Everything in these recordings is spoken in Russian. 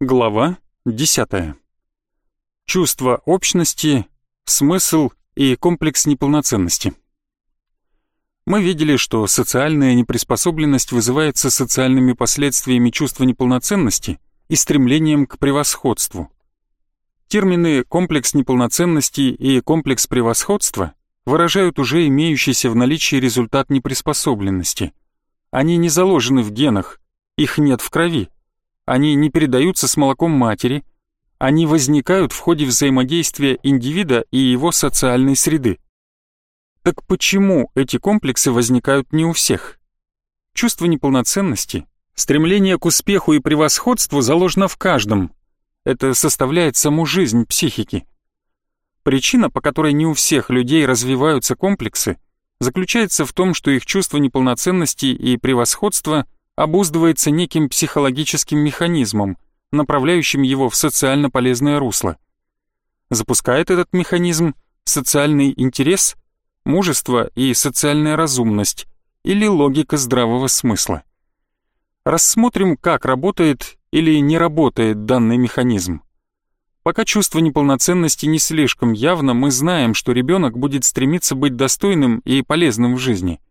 Глава 10. Чувство общности, смысл и комплекс неполноценности. Мы видели, что социальная неприспособленность вызывается социальными последствиями чувства неполноценности и стремлением к превосходству. Термины «комплекс неполноценности» и «комплекс превосходства» выражают уже имеющийся в наличии результат неприспособленности. Они не заложены в генах, их нет в крови они не передаются с молоком матери, они возникают в ходе взаимодействия индивида и его социальной среды. Так почему эти комплексы возникают не у всех? Чувство неполноценности, стремление к успеху и превосходству заложено в каждом. Это составляет саму жизнь психики. Причина, по которой не у всех людей развиваются комплексы, заключается в том, что их чувство неполноценности и превосходства – обуздывается неким психологическим механизмом, направляющим его в социально полезное русло. Запускает этот механизм социальный интерес, мужество и социальная разумность или логика здравого смысла. Рассмотрим, как работает или не работает данный механизм. Пока чувство неполноценности не слишком явно, мы знаем, что ребенок будет стремиться быть достойным и полезным в жизни –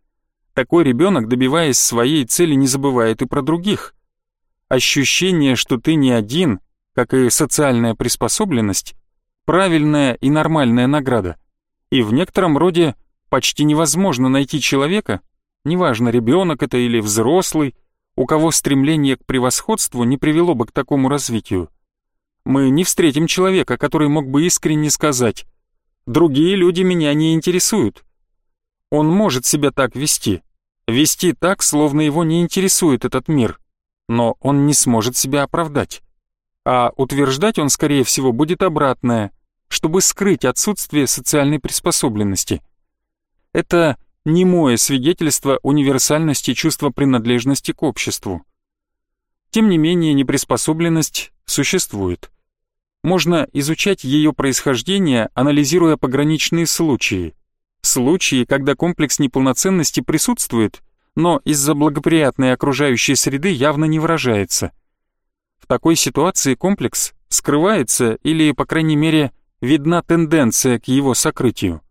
такой ребенок, добиваясь своей цели, не забывает и про других. Ощущение, что ты не один, как и социальная приспособленность, правильная и нормальная награда. И в некотором роде почти невозможно найти человека, неважно, ребенок это или взрослый, у кого стремление к превосходству не привело бы к такому развитию. Мы не встретим человека, который мог бы искренне сказать «другие люди меня не интересуют». Он может себя так вести, Вести так, словно его не интересует этот мир, но он не сможет себя оправдать. А утверждать он, скорее всего, будет обратное, чтобы скрыть отсутствие социальной приспособленности. Это немое свидетельство универсальности чувства принадлежности к обществу. Тем не менее, неприспособленность существует. Можно изучать ее происхождение, анализируя пограничные случаи, Случаи, когда комплекс неполноценности присутствует, но из-за благоприятной окружающей среды явно не выражается. В такой ситуации комплекс скрывается или, по крайней мере, видна тенденция к его сокрытию.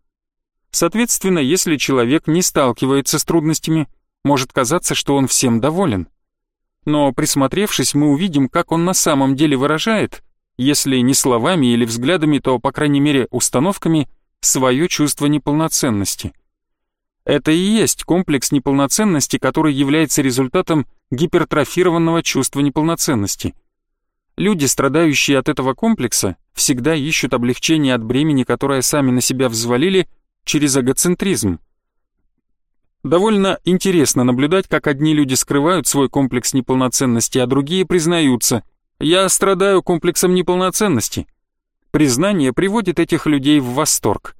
Соответственно, если человек не сталкивается с трудностями, может казаться, что он всем доволен. Но присмотревшись, мы увидим, как он на самом деле выражает, если не словами или взглядами, то, по крайней мере, установками, свое чувство неполноценности. Это и есть комплекс неполноценности, который является результатом гипертрофированного чувства неполноценности. Люди, страдающие от этого комплекса, всегда ищут облегчение от бремени, которое сами на себя взвалили, через эгоцентризм. Довольно интересно наблюдать, как одни люди скрывают свой комплекс неполноценности, а другие признаются «я страдаю комплексом неполноценности», Признание приводит этих людей в восторг.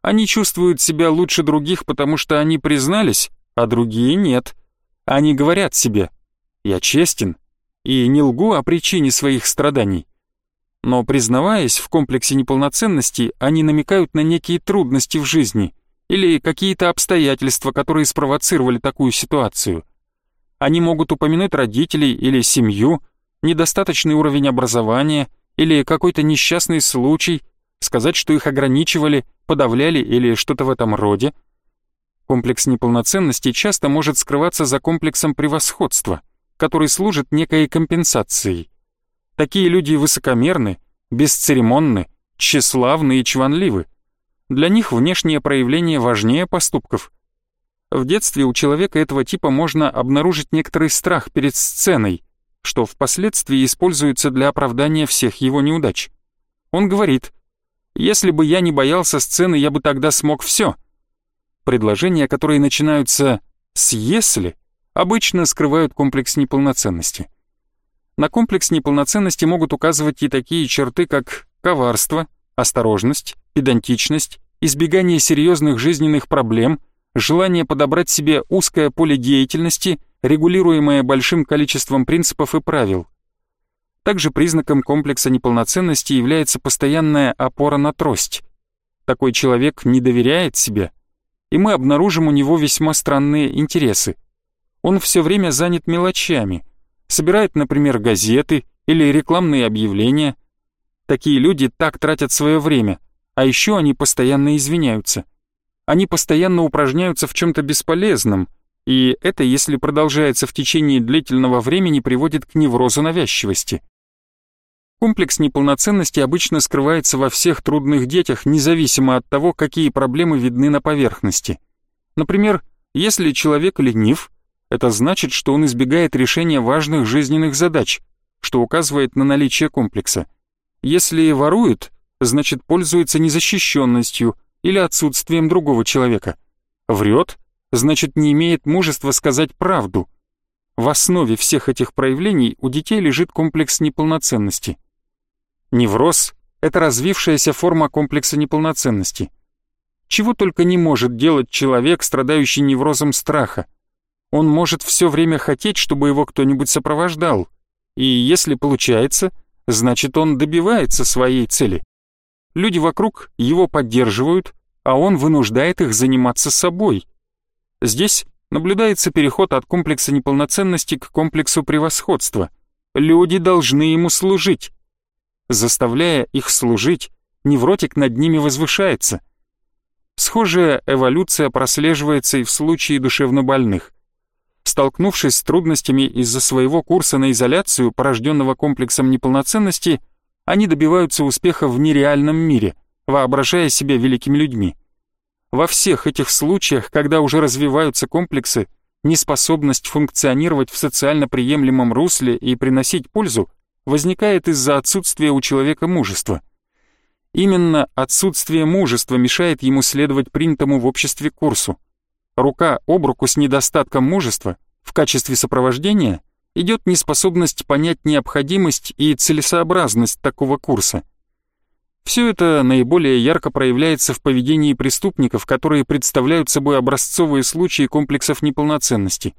Они чувствуют себя лучше других, потому что они признались, а другие нет. Они говорят себе «я честен» и не лгу о причине своих страданий. Но признаваясь в комплексе неполноценности, они намекают на некие трудности в жизни или какие-то обстоятельства, которые спровоцировали такую ситуацию. Они могут упомянуть родителей или семью, недостаточный уровень образования – или какой-то несчастный случай, сказать, что их ограничивали, подавляли или что-то в этом роде. Комплекс неполноценности часто может скрываться за комплексом превосходства, который служит некой компенсацией. Такие люди высокомерны, бесцеремонны, тщеславны и чванливы. Для них внешнее проявление важнее поступков. В детстве у человека этого типа можно обнаружить некоторый страх перед сценой, что впоследствии используется для оправдания всех его неудач. Он говорит, «Если бы я не боялся сцены, я бы тогда смог все». Предложения, которые начинаются с «если», обычно скрывают комплекс неполноценности. На комплекс неполноценности могут указывать и такие черты, как коварство, осторожность, педантичность, избегание серьезных жизненных проблем, желание подобрать себе узкое поле деятельности регулируемое большим количеством принципов и правил. Также признаком комплекса неполноценности является постоянная опора на трость. Такой человек не доверяет себе, и мы обнаружим у него весьма странные интересы. Он все время занят мелочами, собирает, например, газеты или рекламные объявления. Такие люди так тратят свое время, а еще они постоянно извиняются. Они постоянно упражняются в чем-то бесполезном, и это, если продолжается в течение длительного времени, приводит к неврозу навязчивости. Комплекс неполноценности обычно скрывается во всех трудных детях, независимо от того, какие проблемы видны на поверхности. Например, если человек ленив, это значит, что он избегает решения важных жизненных задач, что указывает на наличие комплекса. Если ворует, значит пользуется незащищенностью или отсутствием другого человека. Врет, значит не имеет мужества сказать правду. В основе всех этих проявлений у детей лежит комплекс неполноценности – Невроз — это развившаяся форма комплекса неполноценности. Чего только не может делать человек, страдающий неврозом страха. Он может все время хотеть, чтобы его кто-нибудь сопровождал. И если получается, значит он добивается своей цели. Люди вокруг его поддерживают, а он вынуждает их заниматься собой. Здесь наблюдается переход от комплекса неполноценности к комплексу превосходства. Люди должны ему служить. Заставляя их служить, невротик над ними возвышается. Схожая эволюция прослеживается и в случае душевнобольных. Столкнувшись с трудностями из-за своего курса на изоляцию, порожденного комплексом неполноценности, они добиваются успеха в нереальном мире, воображая себя великими людьми. Во всех этих случаях, когда уже развиваются комплексы, неспособность функционировать в социально приемлемом русле и приносить пользу возникает из-за отсутствия у человека мужества. Именно отсутствие мужества мешает ему следовать принятому в обществе курсу. Рука об руку с недостатком мужества в качестве сопровождения идет неспособность понять необходимость и целесообразность такого курса. Все это наиболее ярко проявляется в поведении преступников, которые представляют собой образцовые случаи комплексов неполноценности.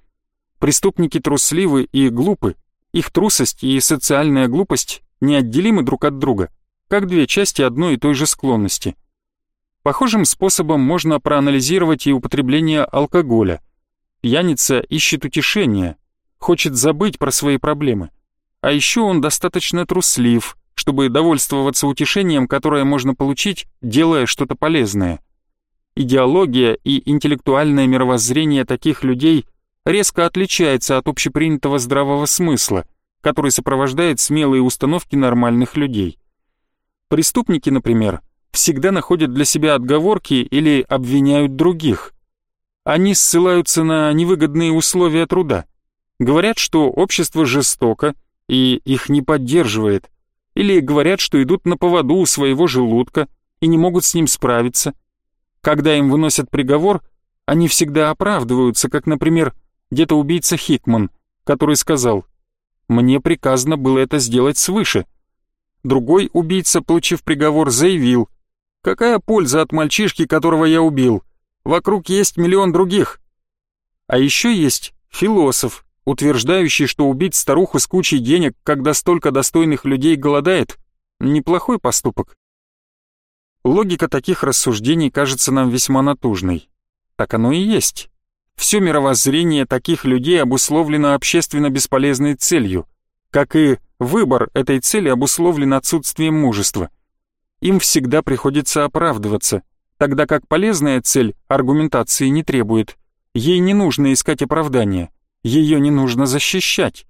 Преступники трусливы и глупы, их трусость и социальная глупость неотделимы друг от друга, как две части одной и той же склонности. Похожим способом можно проанализировать и употребление алкоголя. Пьяница ищет утешения, хочет забыть про свои проблемы. А еще он достаточно труслив, чтобы довольствоваться утешением, которое можно получить, делая что-то полезное. Идеология и интеллектуальное мировоззрение таких людей – резко отличается от общепринятого здравого смысла, который сопровождает смелые установки нормальных людей. Преступники, например, всегда находят для себя отговорки или обвиняют других. Они ссылаются на невыгодные условия труда, говорят, что общество жестоко и их не поддерживает, или говорят, что идут на поводу у своего желудка и не могут с ним справиться. Когда им выносят приговор, они всегда оправдываются, как, например, где-то убийца Хикман, который сказал «Мне приказано было это сделать свыше». Другой убийца, получив приговор, заявил «Какая польза от мальчишки, которого я убил? Вокруг есть миллион других». А еще есть философ, утверждающий, что убить старуху с кучей денег, когда столько достойных людей голодает, неплохой поступок. Логика таких рассуждений кажется нам весьма натужной. Так оно и есть. Все мировоззрение таких людей обусловлено общественно бесполезной целью, как и выбор этой цели обусловлен отсутствием мужества. Им всегда приходится оправдываться, тогда как полезная цель аргументации не требует. Ей не нужно искать оправдания, ее не нужно защищать.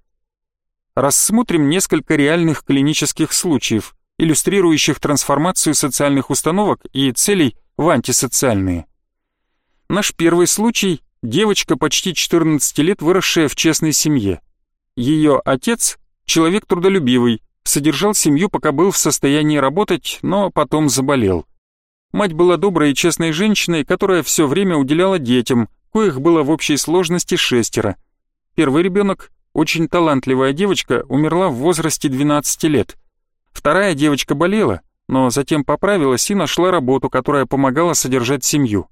Рассмотрим несколько реальных клинических случаев, иллюстрирующих трансформацию социальных установок и целей в антисоциальные. Наш первый случай Девочка почти 14 лет, выросшая в честной семье. Ее отец, человек трудолюбивый, содержал семью, пока был в состоянии работать, но потом заболел. Мать была доброй и честной женщиной, которая все время уделяла детям, коих было в общей сложности шестеро. Первый ребенок, очень талантливая девочка, умерла в возрасте 12 лет. Вторая девочка болела, но затем поправилась и нашла работу, которая помогала содержать семью.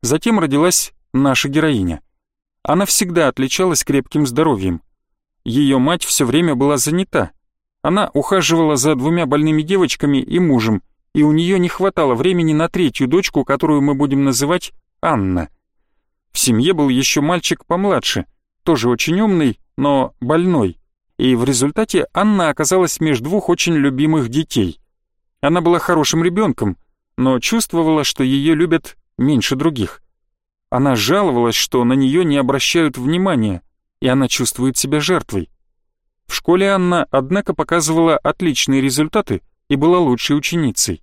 Затем родилась наша героиня. Она всегда отличалась крепким здоровьем. Ее мать все время была занята. Она ухаживала за двумя больными девочками и мужем, и у нее не хватало времени на третью дочку, которую мы будем называть Анна. В семье был еще мальчик помладше, тоже очень умный, но больной, и в результате Анна оказалась между двух очень любимых детей. Она была хорошим ребенком, но чувствовала, что ее любят меньше других. Она жаловалась, что на нее не обращают внимания, и она чувствует себя жертвой. В школе Анна, однако, показывала отличные результаты и была лучшей ученицей.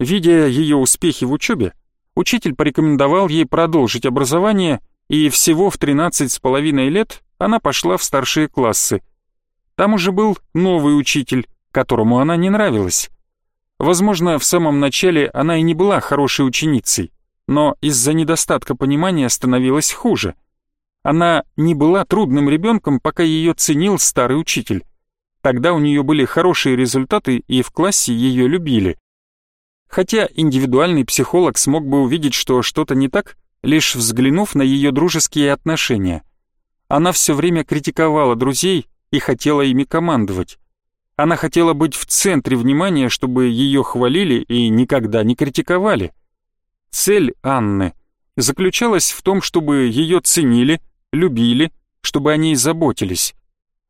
Видя ее успехи в учебе, учитель порекомендовал ей продолжить образование, и всего в 13 с половиной лет она пошла в старшие классы. Там уже был новый учитель, которому она не нравилась. Возможно, в самом начале она и не была хорошей ученицей, но из-за недостатка понимания становилась хуже. Она не была трудным ребенком, пока ее ценил старый учитель. Тогда у нее были хорошие результаты и в классе ее любили. Хотя индивидуальный психолог смог бы увидеть, что что-то не так, лишь взглянув на ее дружеские отношения. Она все время критиковала друзей и хотела ими командовать. Она хотела быть в центре внимания, чтобы ее хвалили и никогда не критиковали. Цель Анны заключалась в том, чтобы ее ценили, любили, чтобы о ней заботились.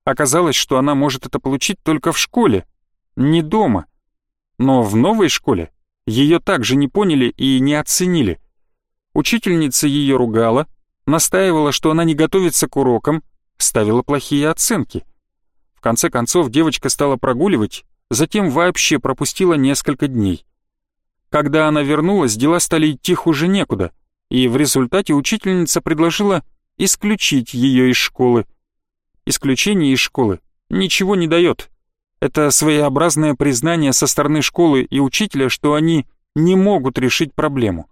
Оказалось, что она может это получить только в школе, не дома. Но в новой школе ее также не поняли и не оценили. Учительница ее ругала, настаивала, что она не готовится к урокам, ставила плохие оценки — в конце концов девочка стала прогуливать, затем вообще пропустила несколько дней. Когда она вернулась, дела стали идти хуже некуда, и в результате учительница предложила исключить ее из школы. Исключение из школы ничего не дает. Это своеобразное признание со стороны школы и учителя, что они не могут решить проблему.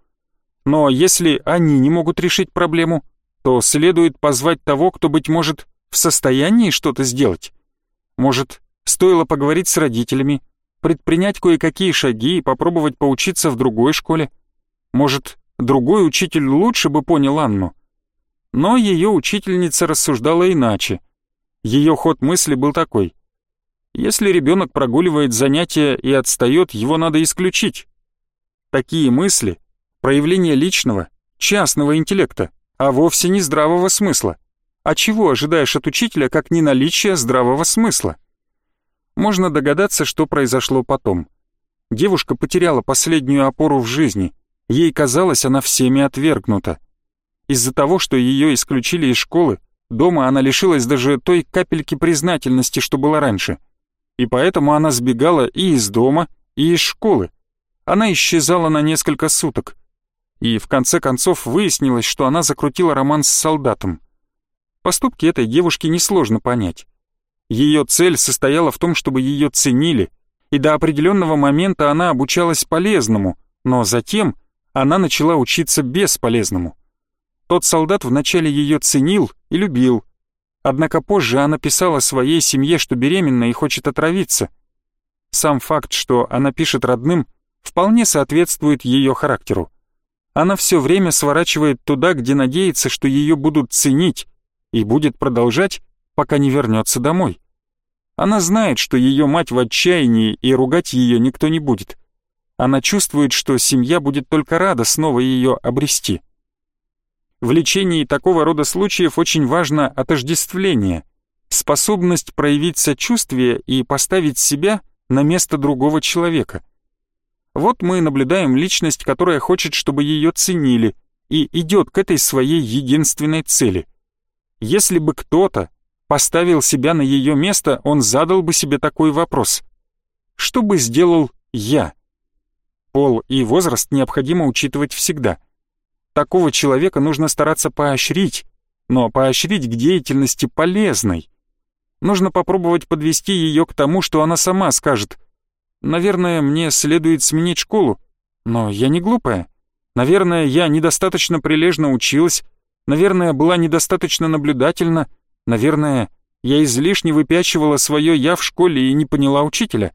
Но если они не могут решить проблему, то следует позвать того, кто, быть может, в состоянии что-то сделать. Может, стоило поговорить с родителями, предпринять кое-какие шаги и попробовать поучиться в другой школе? Может, другой учитель лучше бы понял Анну? Но ее учительница рассуждала иначе. Ее ход мысли был такой. Если ребенок прогуливает занятия и отстает, его надо исключить. Такие мысли — проявление личного, частного интеллекта, а вовсе не здравого смысла. А чего ожидаешь от учителя, как не наличия здравого смысла? Можно догадаться, что произошло потом. Девушка потеряла последнюю опору в жизни. Ей казалось, она всеми отвергнута. Из-за того, что ее исключили из школы, дома она лишилась даже той капельки признательности, что была раньше. И поэтому она сбегала и из дома, и из школы. Она исчезала на несколько суток. И в конце концов выяснилось, что она закрутила роман с солдатом. Поступки этой девушки несложно понять. Ее цель состояла в том, чтобы ее ценили, и до определенного момента она обучалась полезному, но затем она начала учиться бесполезному. Тот солдат вначале ее ценил и любил, однако позже она писала своей семье, что беременна и хочет отравиться. Сам факт, что она пишет родным, вполне соответствует ее характеру. Она все время сворачивает туда, где надеется, что ее будут ценить, и будет продолжать, пока не вернется домой. Она знает, что ее мать в отчаянии, и ругать ее никто не будет. Она чувствует, что семья будет только рада снова ее обрести. В лечении такого рода случаев очень важно отождествление, способность проявить сочувствие и поставить себя на место другого человека. Вот мы наблюдаем личность, которая хочет, чтобы ее ценили, и идет к этой своей единственной цели — если бы кто-то поставил себя на ее место, он задал бы себе такой вопрос. Что бы сделал я? Пол и возраст необходимо учитывать всегда. Такого человека нужно стараться поощрить, но поощрить к деятельности полезной. Нужно попробовать подвести ее к тому, что она сама скажет. Наверное, мне следует сменить школу, но я не глупая. Наверное, я недостаточно прилежно училась, Наверное, была недостаточно наблюдательна. Наверное, я излишне выпячивала свое «я» в школе и не поняла учителя.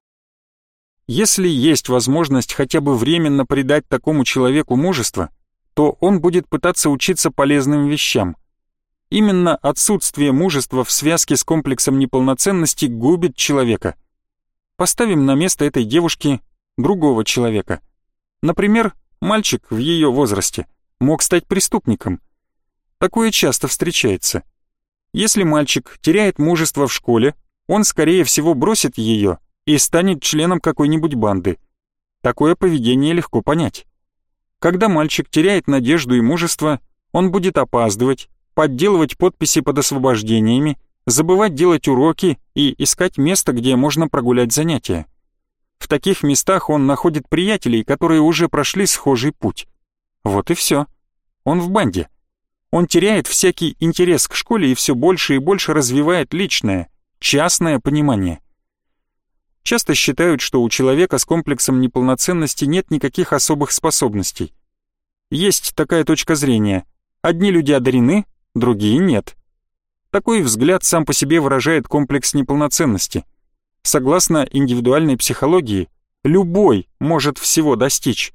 Если есть возможность хотя бы временно придать такому человеку мужество, то он будет пытаться учиться полезным вещам. Именно отсутствие мужества в связке с комплексом неполноценности губит человека. Поставим на место этой девушки другого человека. Например, мальчик в ее возрасте мог стать преступником – Такое часто встречается. Если мальчик теряет мужество в школе, он, скорее всего, бросит ее и станет членом какой-нибудь банды. Такое поведение легко понять. Когда мальчик теряет надежду и мужество, он будет опаздывать, подделывать подписи под освобождениями, забывать делать уроки и искать место, где можно прогулять занятия. В таких местах он находит приятелей, которые уже прошли схожий путь. Вот и все. Он в банде. Он теряет всякий интерес к школе и все больше и больше развивает личное, частное понимание. Часто считают, что у человека с комплексом неполноценности нет никаких особых способностей. Есть такая точка зрения. Одни люди одарены, другие нет. Такой взгляд сам по себе выражает комплекс неполноценности. Согласно индивидуальной психологии, любой может всего достичь.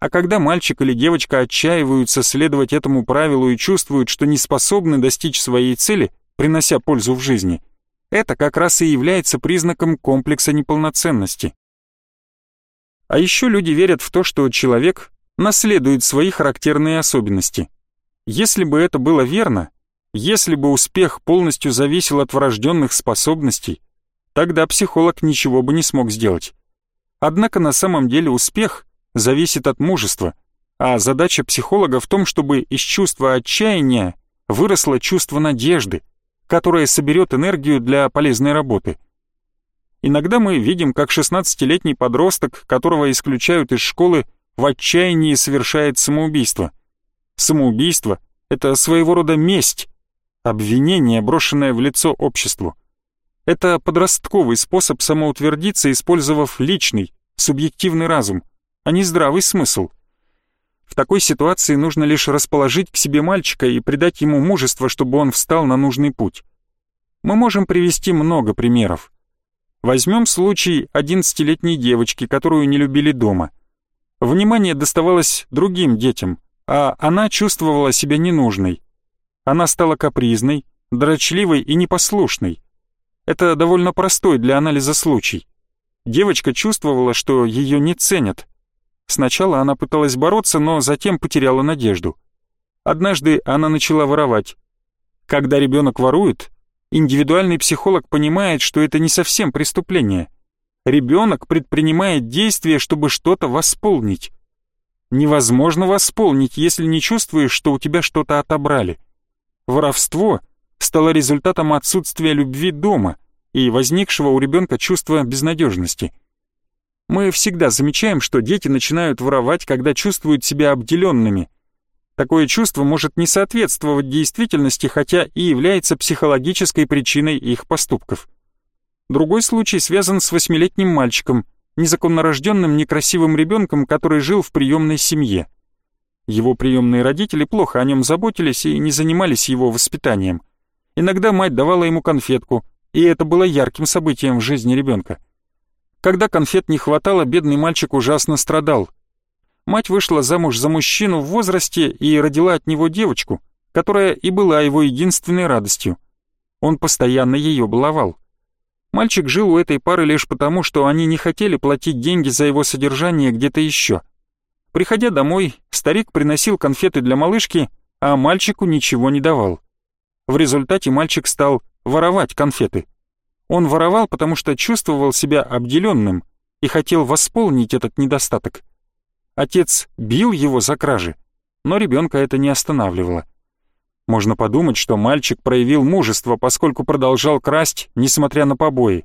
А когда мальчик или девочка отчаиваются следовать этому правилу и чувствуют, что не способны достичь своей цели, принося пользу в жизни, это как раз и является признаком комплекса неполноценности. А еще люди верят в то, что человек наследует свои характерные особенности. Если бы это было верно, если бы успех полностью зависел от врожденных способностей, тогда психолог ничего бы не смог сделать. Однако на самом деле успех зависит от мужества, а задача психолога в том, чтобы из чувства отчаяния выросло чувство надежды, которое соберет энергию для полезной работы. Иногда мы видим, как 16-летний подросток, которого исключают из школы, в отчаянии совершает самоубийство. Самоубийство — это своего рода месть, обвинение, брошенное в лицо обществу. Это подростковый способ самоутвердиться, использовав личный, субъективный разум, а не здравый смысл. В такой ситуации нужно лишь расположить к себе мальчика и придать ему мужество, чтобы он встал на нужный путь. Мы можем привести много примеров. Возьмем случай 11-летней девочки, которую не любили дома. Внимание доставалось другим детям, а она чувствовала себя ненужной. Она стала капризной, дрочливой и непослушной. Это довольно простой для анализа случай. Девочка чувствовала, что ее не ценят. Сначала она пыталась бороться, но затем потеряла надежду. Однажды она начала воровать. Когда ребенок ворует, индивидуальный психолог понимает, что это не совсем преступление. Ребенок предпринимает действия, чтобы что-то восполнить. Невозможно восполнить, если не чувствуешь, что у тебя что-то отобрали. Воровство — стало результатом отсутствия любви дома и возникшего у ребенка чувства безнадежности. Мы всегда замечаем, что дети начинают воровать, когда чувствуют себя обделенными. Такое чувство может не соответствовать действительности, хотя и является психологической причиной их поступков. Другой случай связан с восьмилетним мальчиком, незаконно рожденным некрасивым ребенком, который жил в приемной семье. Его приемные родители плохо о нем заботились и не занимались его воспитанием. Иногда мать давала ему конфетку, и это было ярким событием в жизни ребенка. Когда конфет не хватало, бедный мальчик ужасно страдал. Мать вышла замуж за мужчину в возрасте и родила от него девочку, которая и была его единственной радостью. Он постоянно ее баловал. Мальчик жил у этой пары лишь потому, что они не хотели платить деньги за его содержание где-то еще. Приходя домой, старик приносил конфеты для малышки, а мальчику ничего не давал. В результате мальчик стал воровать конфеты. Он воровал, потому что чувствовал себя обделенным и хотел восполнить этот недостаток. Отец бил его за кражи, но ребенка это не останавливало. Можно подумать, что мальчик проявил мужество, поскольку продолжал красть, несмотря на побои.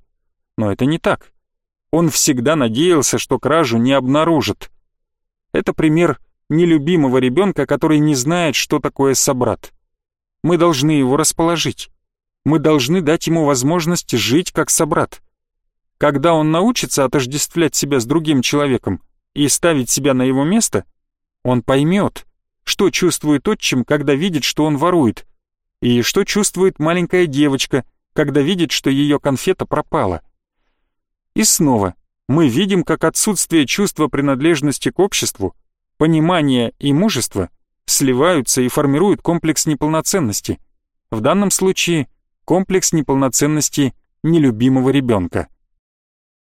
Но это не так. Он всегда надеялся, что кражу не обнаружат. Это пример нелюбимого ребенка, который не знает, что такое собрат. Мы должны его расположить. Мы должны дать ему возможность жить как собрат. Когда он научится отождествлять себя с другим человеком и ставить себя на его место, он поймет, что чувствует отчим, когда видит, что он ворует, и что чувствует маленькая девочка, когда видит, что ее конфета пропала. И снова мы видим, как отсутствие чувства принадлежности к обществу, понимания и мужества сливаются и формируют комплекс неполноценности. В данном случае комплекс неполноценности нелюбимого ребенка.